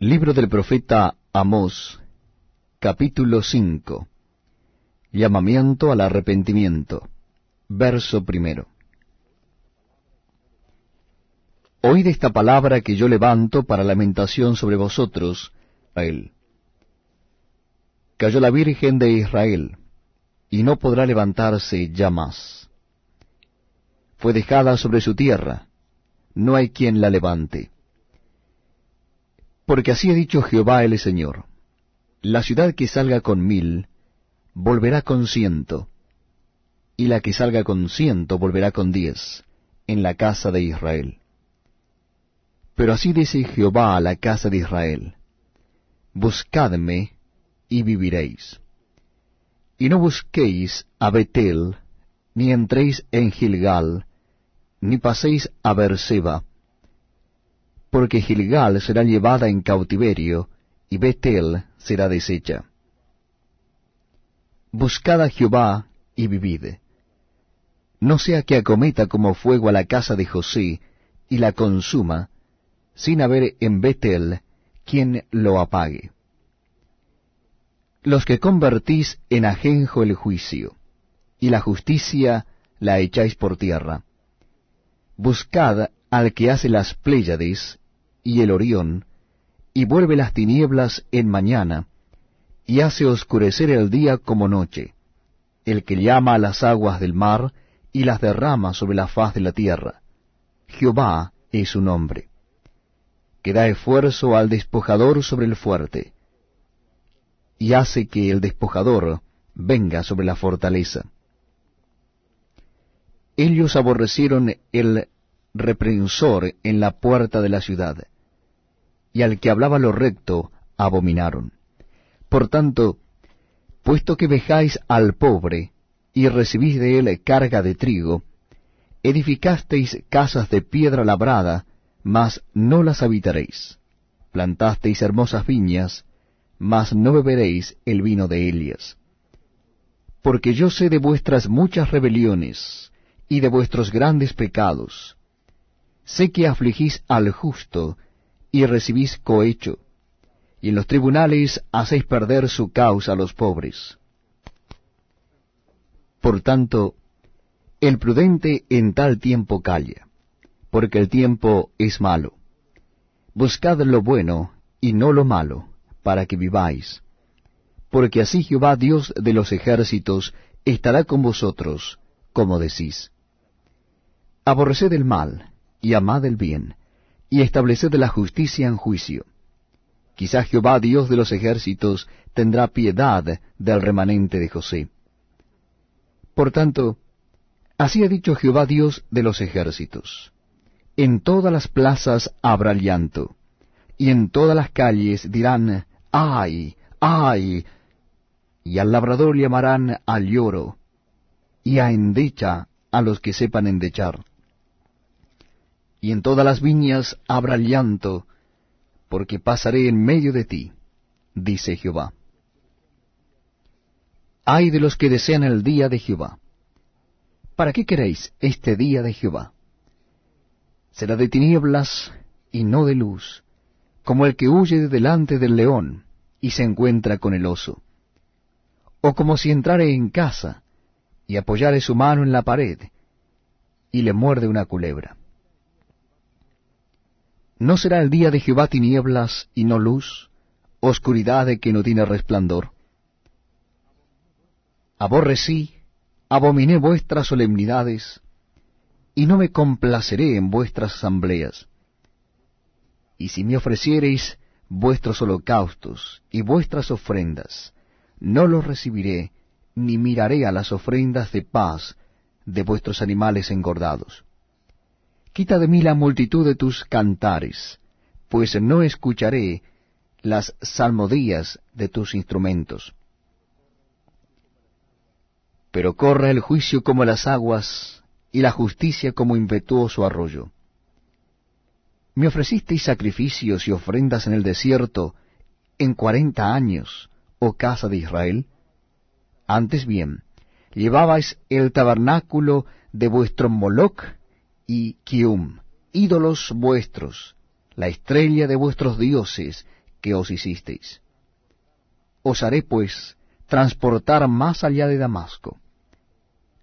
Libro del profeta Amós, capítulo 5. Llamamiento al arrepentimiento. Verso primero. Oíd esta palabra que yo levanto para lamentación sobre vosotros, Israel. Cayó la Virgen de Israel, y no podrá levantarse ya más. Fue dejada sobre su tierra, no hay quien la levante porque así ha dicho Jehová el Señor, la ciudad que salga con mil, volverá con ciento, y la que salga con ciento volverá con diez, en la casa de Israel. Pero así dice Jehová a la casa de Israel, Buscadme y viviréis. Y no busquéis a Betel, ni entréis en Gilgal, ni paséis a Berseba, porque Gilgal será llevada en cautiverio, y Betel será deshecha. Buscad a Jehová y vivid. No sea que acometa como fuego a la casa de José, y la consuma, sin haber en Betel quien lo apague. Los que convertís en ajenjo el juicio, y la justicia la echáis por tierra. Buscad al que hace las Pléyades y el Orión, y vuelve las tinieblas en mañana, y hace oscurecer el día como noche, el que llama a las aguas del mar y las derrama sobre la faz de la tierra. Jehová es su nombre, que da esfuerzo al despojador sobre el fuerte, y hace que el despojador venga sobre la fortaleza. Ellos aborrecieron el reprensor en la puerta de la ciudad, y al que hablaba lo recto abominaron. Por tanto, puesto que vejáis al pobre, y recibís de él carga de trigo, edificasteis casas de piedra labrada, mas no las habitaréis. Plantasteis hermosas viñas, mas no beberéis el vino de ellas. Porque yo sé de vuestras muchas rebeliones, y de vuestros grandes pecados, Sé que afligís al justo y recibís cohecho, y en los tribunales hacéis perder su causa a los pobres. Por tanto, el prudente en tal tiempo calla, porque el tiempo es malo. Buscad lo bueno y no lo malo, para que viváis. Porque así Jehová Dios de los ejércitos estará con vosotros, como decís. Aborreced el mal, y amad el bien, y estableced la justicia en juicio. Quizá Jehová Dios de los ejércitos tendrá piedad del remanente de José. Por tanto, así ha dicho Jehová Dios de los ejércitos. En todas las plazas habrá llanto, y en todas las calles dirán, ¡ay, ay! Y al labrador llamarán al lloro, y a endecha a los que sepan endechar y en todas las viñas habrá llanto, porque pasaré en medio de ti, dice Jehová. Ay de los que desean el día de Jehová. ¿Para qué queréis este día de Jehová? Será de tinieblas y no de luz, como el que huye de delante del león y se encuentra con el oso, o como si entrare en casa y apoyare su mano en la pared y le muerde una culebra. ¿No será el día de Jehová tinieblas y no luz, oscuridad de que no tiene resplandor? Aborrecí, abominé vuestras solemnidades, y no me complaceré en vuestras asambleas. Y si me ofreciereis vuestros holocaustos y vuestras ofrendas, no los recibiré, ni miraré a las ofrendas de paz de vuestros animales engordados. Quita de mí la multitud de tus cantares, pues no escucharé las salmodías de tus instrumentos. Pero corra el juicio como las aguas, y la justicia como impetuoso arroyo. Me ofrecisteis sacrificios y ofrendas en el desierto en cuarenta años, oh casa de Israel. Antes bien, llevabais el tabernáculo de vuestro Moloch y Kium, ídolos vuestros, la estrella de vuestros dioses, que os hicisteis. Os haré, pues, transportar más allá de Damasco.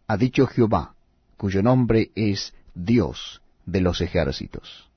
Ha dicho Jehová, cuyo nombre es Dios de los ejércitos.